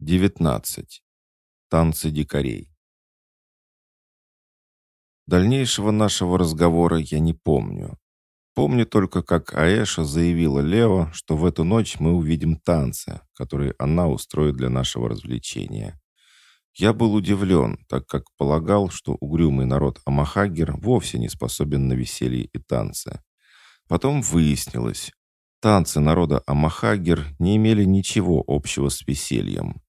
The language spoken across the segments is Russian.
19. Танцы дикарей. Дальнейшего нашего разговора я не помню. Помню только, как Аэша заявила Лео, что в эту ночь мы увидим танцы, которые она устроит для нашего развлечения. Я был удивлен, так как полагал, что угрюмый народ Амахагер вовсе не способен на веселье и танцы. Потом выяснилось, танцы народа Амахагер не имели ничего общего с весельем.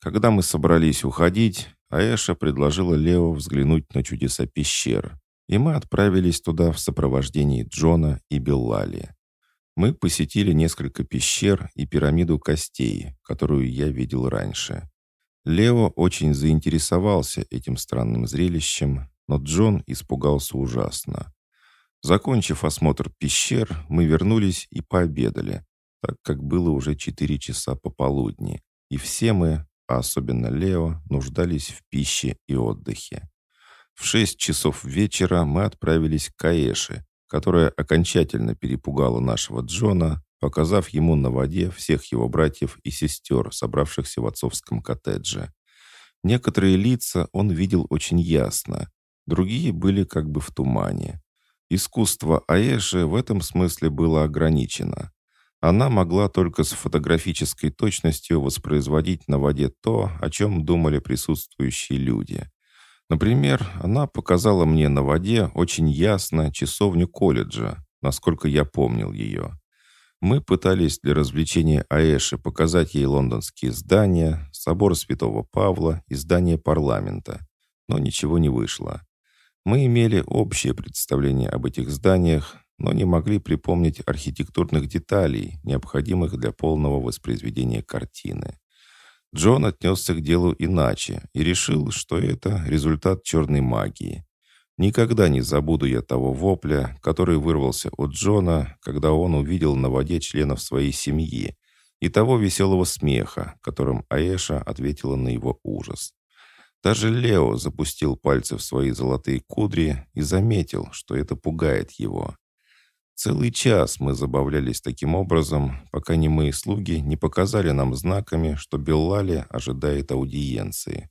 Когда мы собрались уходить, Аэша предложила Лео взглянуть на чудеса пещер, и мы отправились туда в сопровождении Джона и Беллали. Мы посетили несколько пещер и пирамиду костей, которую я видел раньше. Лео очень заинтересовался этим странным зрелищем, но Джон испугался ужасно. Закончив осмотр пещер, мы вернулись и пообедали, так как было уже четыре часа пополудни, и все мы, а особенно Лео, нуждались в пище и отдыхе. В шесть часов вечера мы отправились к Аэше, которая окончательно перепугала нашего Джона, показав ему на воде всех его братьев и сестер, собравшихся в отцовском коттедже. Некоторые лица он видел очень ясно, другие были как бы в тумане. Искусство Аэши в этом смысле было ограничено. Она могла только с фотографической точностью воспроизводить на воде то, о чем думали присутствующие люди. Например, она показала мне на воде очень ясно часовню колледжа, насколько я помнил ее. Мы пытались для развлечения Аэши показать ей лондонские здания, собор Святого Павла и здание парламента, но ничего не вышло. Мы имели общее представление об этих зданиях, но не могли припомнить архитектурных деталей, необходимых для полного воспроизведения картины. Джон отнесся к делу иначе и решил, что это результат черной магии. Никогда не забуду я того вопля, который вырвался от Джона, когда он увидел на воде членов своей семьи, и того веселого смеха, которым Аэша ответила на его ужас. Даже Лео запустил пальцы в свои золотые кудри и заметил, что это пугает его. Целый час мы забавлялись таким образом, пока немые слуги не показали нам знаками, что Беллали ожидает аудиенции.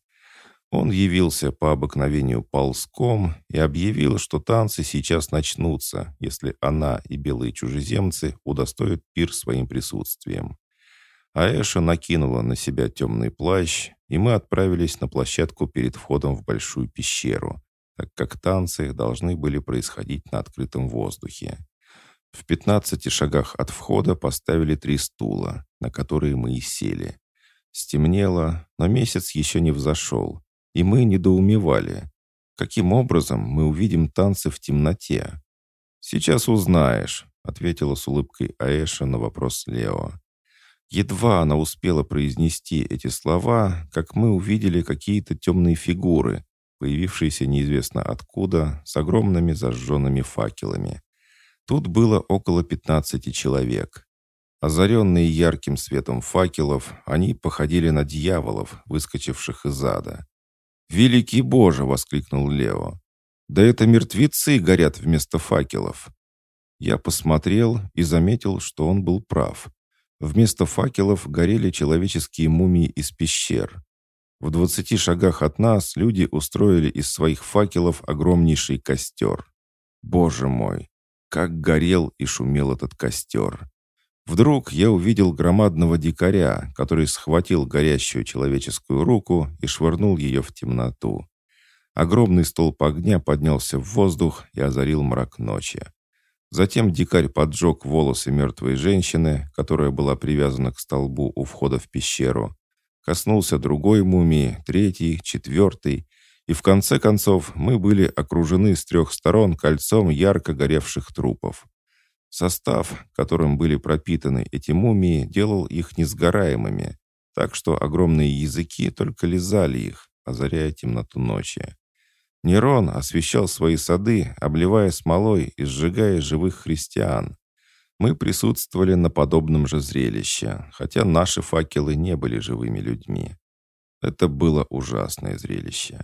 Он явился по обыкновению ползком и объявил, что танцы сейчас начнутся, если она и белые чужеземцы удостоят пир своим присутствием. Аэша накинула на себя темный плащ, и мы отправились на площадку перед входом в большую пещеру, так как танцы должны были происходить на открытом воздухе. В пятнадцати шагах от входа поставили три стула, на которые мы и сели. Стемнело, но месяц еще не взошел, и мы недоумевали. Каким образом мы увидим танцы в темноте? «Сейчас узнаешь», — ответила с улыбкой Аэша на вопрос Лео. Едва она успела произнести эти слова, как мы увидели какие-то темные фигуры, появившиеся неизвестно откуда, с огромными зажженными факелами. Тут было около 15 человек. Озаренные ярким светом факелов, они походили на дьяволов, выскочивших из ада. «Великий Боже!» — воскликнул Лео. «Да это мертвецы горят вместо факелов!» Я посмотрел и заметил, что он был прав. Вместо факелов горели человеческие мумии из пещер. В двадцати шагах от нас люди устроили из своих факелов огромнейший костер. Боже мой! Как горел и шумел этот костер! Вдруг я увидел громадного дикаря, который схватил горящую человеческую руку и швырнул ее в темноту. Огромный столб огня поднялся в воздух и озарил мрак ночи. Затем дикарь поджег волосы мертвой женщины, которая была привязана к столбу у входа в пещеру. Коснулся другой мумии, третий, четвертый, и в конце концов мы были окружены с трех сторон кольцом ярко горевших трупов. Состав, которым были пропитаны эти мумии, делал их несгораемыми, так что огромные языки только лизали их, озаряя темноту ночи. Нерон освещал свои сады, обливая смолой и сжигая живых христиан. Мы присутствовали на подобном же зрелище, хотя наши факелы не были живыми людьми. Это было ужасное зрелище.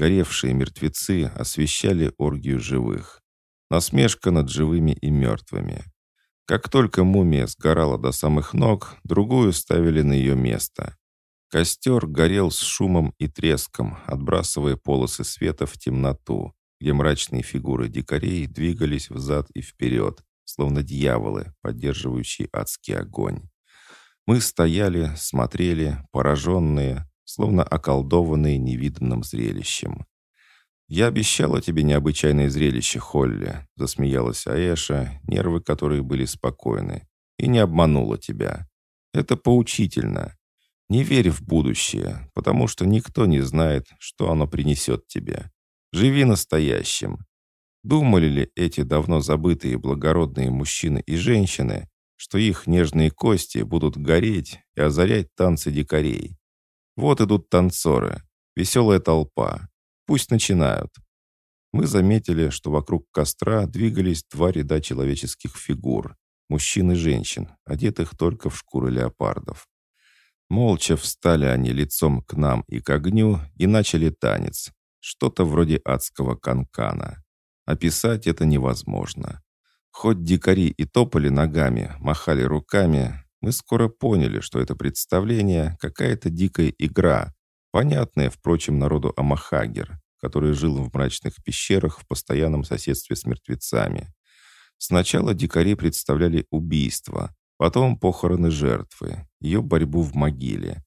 Горевшие мертвецы освещали оргию живых. Насмешка над живыми и мертвыми. Как только мумия сгорала до самых ног, другую ставили на ее место. Костер горел с шумом и треском, отбрасывая полосы света в темноту, где мрачные фигуры дикарей двигались взад и вперед, словно дьяволы, поддерживающие адский огонь. Мы стояли, смотрели, пораженные, словно околдованные невиданным зрелищем. «Я обещала тебе необычайное зрелище, Холли», — засмеялась Аэша, нервы которой были спокойны, «и не обманула тебя. Это поучительно. Не верь в будущее, потому что никто не знает, что оно принесет тебе. Живи настоящим. Думали ли эти давно забытые благородные мужчины и женщины, что их нежные кости будут гореть и озарять танцы дикарей? Вот идут танцоры, веселая толпа. Пусть начинают. Мы заметили, что вокруг костра двигались два ряда человеческих фигур, мужчин и женщин, одетых только в шкуры леопардов. Молча встали они лицом к нам и к огню и начали танец. Что-то вроде адского канкана. Описать это невозможно. Хоть дикари и топали ногами, махали руками, мы скоро поняли, что это представление — какая-то дикая игра, понятная, впрочем, народу Амахагер, который жил в мрачных пещерах в постоянном соседстве с мертвецами. Сначала дикари представляли убийство, Потом похороны жертвы, ее борьбу в могиле.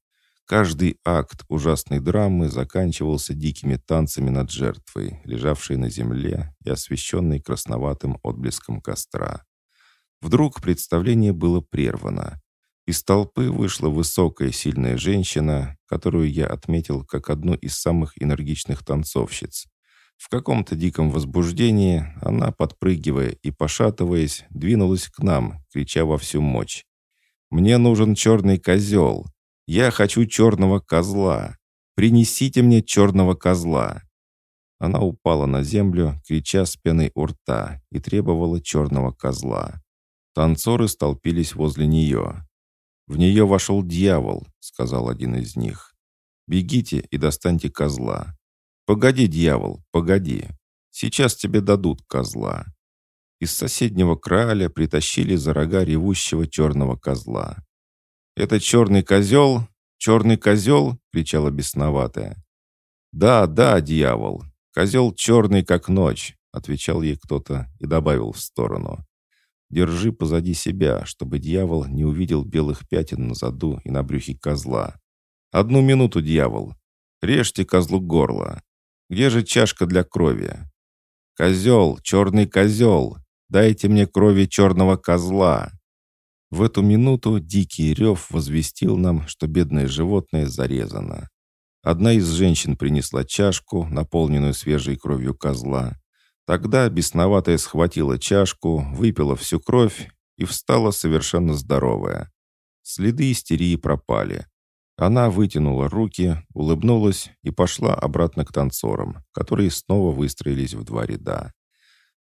Каждый акт ужасной драмы заканчивался дикими танцами над жертвой, лежавшей на земле и освещенной красноватым отблеском костра. Вдруг представление было прервано. Из толпы вышла высокая сильная женщина, которую я отметил как одну из самых энергичных танцовщиц. В каком-то диком возбуждении она, подпрыгивая и пошатываясь, двинулась к нам, крича во всю мощь. «Мне нужен черный козел! Я хочу черного козла! Принесите мне черного козла!» Она упала на землю, крича с пеной у рта, и требовала черного козла. Танцоры столпились возле нее. «В нее вошел дьявол», — сказал один из них. «Бегите и достаньте козла. «Погоди, дьявол, погоди. Сейчас тебе дадут козла». Из соседнего краля притащили за рога ревущего черного козла. «Это черный козел? Черный козел?» — кричала бесноватая. «Да, да, дьявол. Козел черный, как ночь», — отвечал ей кто-то и добавил в сторону. «Держи позади себя, чтобы дьявол не увидел белых пятен на заду и на брюхе козла. Одну минуту, дьявол. Режьте козлу горло. Где же чашка для крови? Козел, черный козел, дайте мне крови черного козла. В эту минуту дикий рев возвестил нам, что бедное животное зарезано. Одна из женщин принесла чашку, наполненную свежей кровью козла. Тогда бесноватая схватила чашку, выпила всю кровь и встала совершенно здоровая. Следы истерии пропали. Она вытянула руки, улыбнулась и пошла обратно к танцорам, которые снова выстроились в два ряда.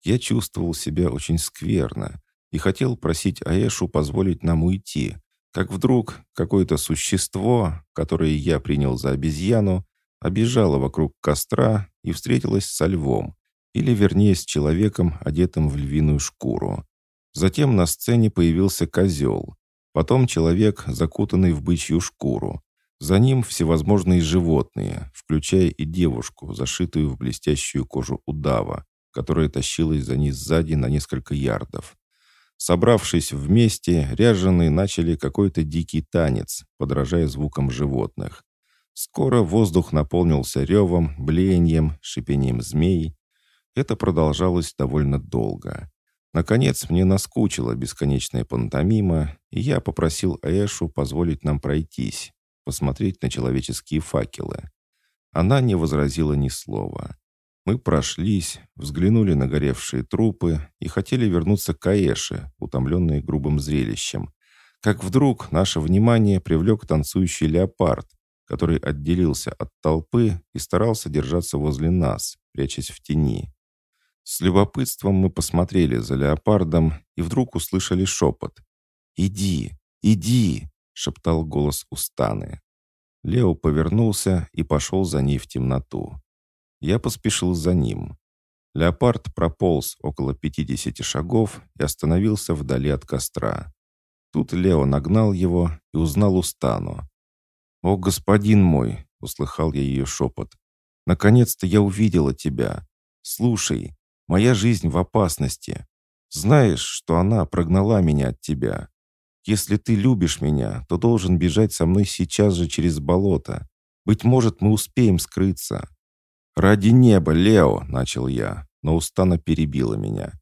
Я чувствовал себя очень скверно и хотел просить Аэшу позволить нам уйти, как вдруг какое-то существо, которое я принял за обезьяну, обежало вокруг костра и встретилось со львом, или вернее с человеком, одетым в львиную шкуру. Затем на сцене появился козел, Потом человек, закутанный в бычью шкуру. За ним всевозможные животные, включая и девушку, зашитую в блестящую кожу удава, которая тащилась за ней сзади на несколько ярдов. Собравшись вместе, ряженые начали какой-то дикий танец, подражая звукам животных. Скоро воздух наполнился ревом, блеянием, шипением змей. Это продолжалось довольно долго. Наконец, мне наскучила бесконечная пантомима, и я попросил Эшу позволить нам пройтись, посмотреть на человеческие факелы. Она не возразила ни слова. Мы прошлись, взглянули на горевшие трупы и хотели вернуться к Аэше, утомленные грубым зрелищем. Как вдруг наше внимание привлек танцующий леопард, который отделился от толпы и старался держаться возле нас, прячась в тени. С любопытством мы посмотрели за леопардом и вдруг услышали шепот. «Иди, иди!» — шептал голос Устаны. Лео повернулся и пошел за ней в темноту. Я поспешил за ним. Леопард прополз около 50 шагов и остановился вдали от костра. Тут Лео нагнал его и узнал Устану. «О, господин мой!» — услыхал я ее шепот. «Наконец-то я увидела тебя. Слушай, моя жизнь в опасности. Знаешь, что она прогнала меня от тебя. Если ты любишь меня, то должен бежать со мной сейчас же через болото. Быть может, мы успеем скрыться». «Ради неба, Лео!» — начал я, но Устана перебила меня.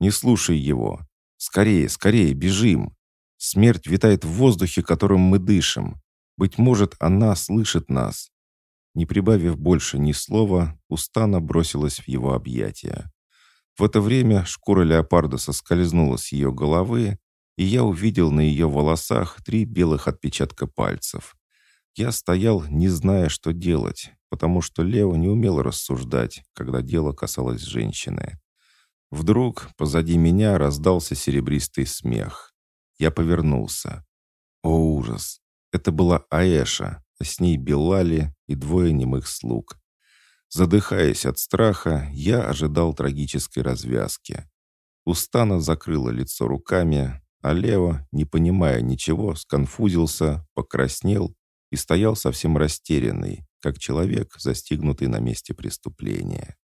«Не слушай его. Скорее, скорее, бежим. Смерть витает в воздухе, которым мы дышим. Быть может, она слышит нас». Не прибавив больше ни слова, Устана бросилась в его объятия. В это время шкура леопарда соскользнула с ее головы, и я увидел на ее волосах три белых отпечатка пальцев. Я стоял, не зная, что делать, потому что Лео не умел рассуждать, когда дело касалось женщины. Вдруг позади меня раздался серебристый смех. Я повернулся. О, ужас! Это была Аэша, а с ней Белали и двое немых слуг. Задыхаясь от страха, я ожидал трагической развязки. Устана закрыла лицо руками, а Лео, не понимая ничего, сконфузился, покраснел и стоял совсем растерянный, как человек, застигнутый на месте преступления.